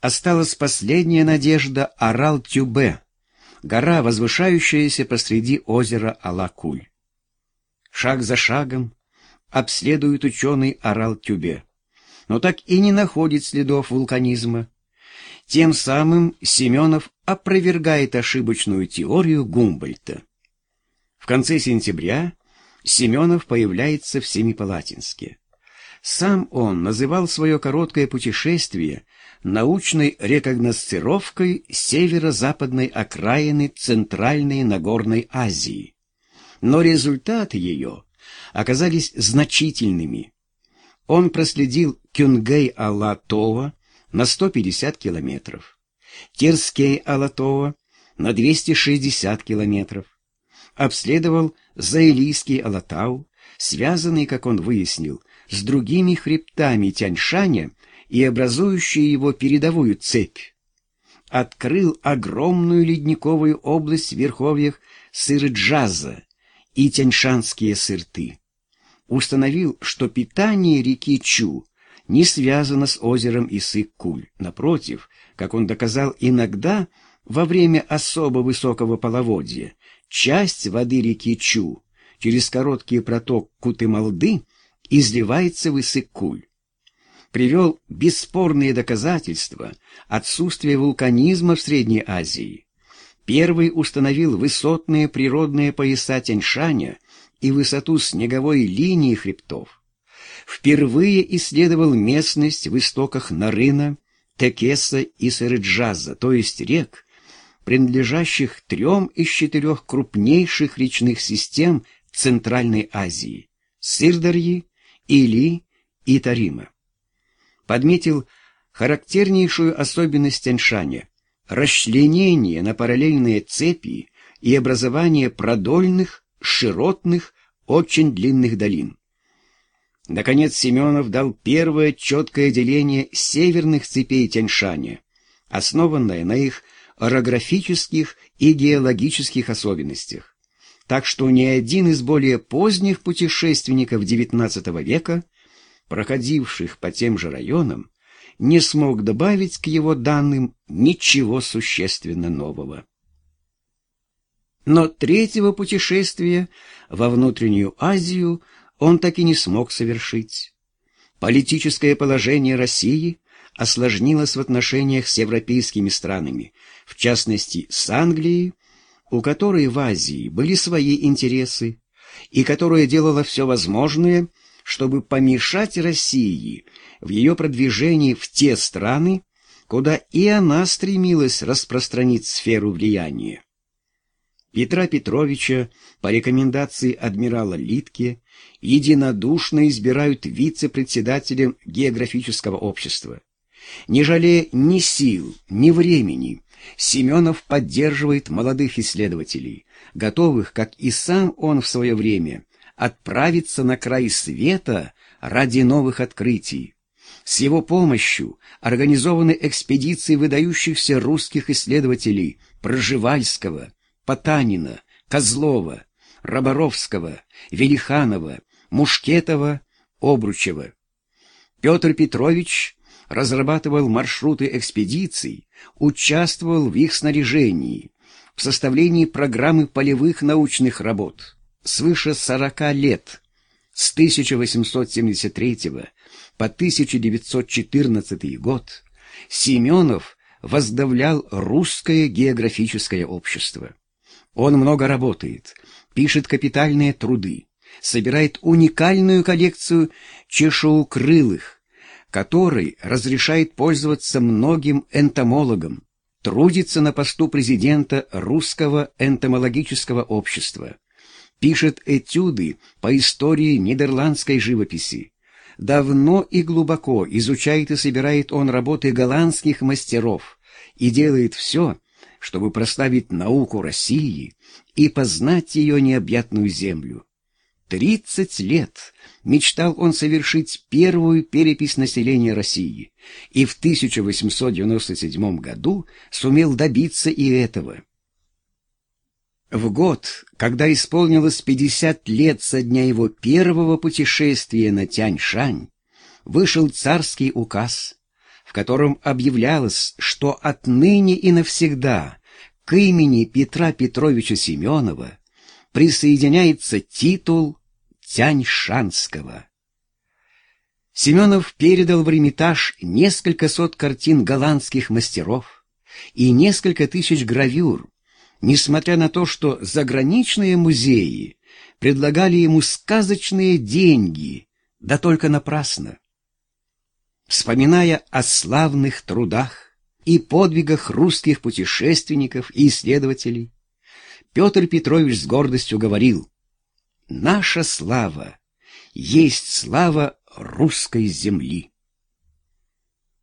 осталась последняя надежда Арал-Тюбе, гора, возвышающаяся посреди озера Алакуль. Шаг за шагом обследует ученый Арал-Тюбе, но так и не находит следов вулканизма. Тем самым Семенов опровергает ошибочную теорию Гумбольта. В конце сентября Семенов появляется в Семипалатинске. Сам он называл свое короткое путешествие научной рекогносцировкой северо-западной окраины Центральной Нагорной Азии. Но результаты ее оказались значительными. Он проследил Кюнгей-Алатова на 150 километров, Терскей-Алатова на 260 километров, обследовал Заилийский Алатау, связанный, как он выяснил, с другими хребтами Тяньшаня и образующие его передовую цепь. Открыл огромную ледниковую область в верховьях Сырджаза и Тяньшанские сырты. Установил, что питание реки Чу не связано с озером Исык-Куль. Напротив, как он доказал иногда, во время особо высокого половодья, часть воды реки Чу через короткий проток Кутымалды изливается в Исык-Куль привел бесспорные доказательства отсутствия вулканизма в Средней Азии. Первый установил высотные природные пояса Тяньшаня и высоту снеговой линии хребтов. Впервые исследовал местность в истоках Нарына, Текеса и Сырыджаза, то есть рек, принадлежащих трем из четырех крупнейших речных систем Центральной Азии – Сырдарьи, Или и Тарима подметил характернейшую особенность Тяньшаня – расчленение на параллельные цепи и образование продольных, широтных, очень длинных долин. Наконец Семенов дал первое четкое деление северных цепей Тяньшаня, основанное на их орографических и геологических особенностях. Так что ни один из более поздних путешественников XIX века – проходивших по тем же районам, не смог добавить к его данным ничего существенно нового. Но третьего путешествия во внутреннюю Азию он так и не смог совершить. Политическое положение России осложнилось в отношениях с европейскими странами, в частности с Англией, у которой в Азии были свои интересы, и которая делала все возможное, чтобы помешать России в ее продвижении в те страны, куда и она стремилась распространить сферу влияния. Петра Петровича по рекомендации адмирала Литке единодушно избирают вице-председателем географического общества. Не жалея ни сил, ни времени, Семенов поддерживает молодых исследователей, готовых, как и сам он в свое время, отправиться на край света ради новых открытий. С его помощью организованы экспедиции выдающихся русских исследователей Проживальского, Потанина, Козлова, Роборовского, Велиханова, Мушкетова, Обручева. Петр Петрович разрабатывал маршруты экспедиций, участвовал в их снаряжении, в составлении программы полевых научных работ свыше 40 лет, с 1873 по 1914 год, Семенов возглавлял Русское географическое общество. Он много работает, пишет капитальные труды, собирает уникальную коллекцию чешуекрылых, которой разрешает пользоваться многим энтомологам, трудится на посту президента Русского энтомологического общества пишет этюды по истории нидерландской живописи. Давно и глубоко изучает и собирает он работы голландских мастеров и делает все, чтобы прославить науку России и познать ее необъятную землю. Тридцать лет мечтал он совершить первую перепись населения России, и в 1897 году сумел добиться и этого. В год, когда исполнилось 50 лет со дня его первого путешествия на Тянь-Шань, вышел царский указ, в котором объявлялось, что отныне и навсегда к имени Петра Петровича Семенова присоединяется титул Тяньшанского. Семенов передал в Эрмитаж несколько сот картин голландских мастеров и несколько тысяч гравюр, несмотря на то, что заграничные музеи предлагали ему сказочные деньги, да только напрасно. Вспоминая о славных трудах и подвигах русских путешественников и исследователей, Петр Петрович с гордостью говорил, «Наша слава есть слава русской земли».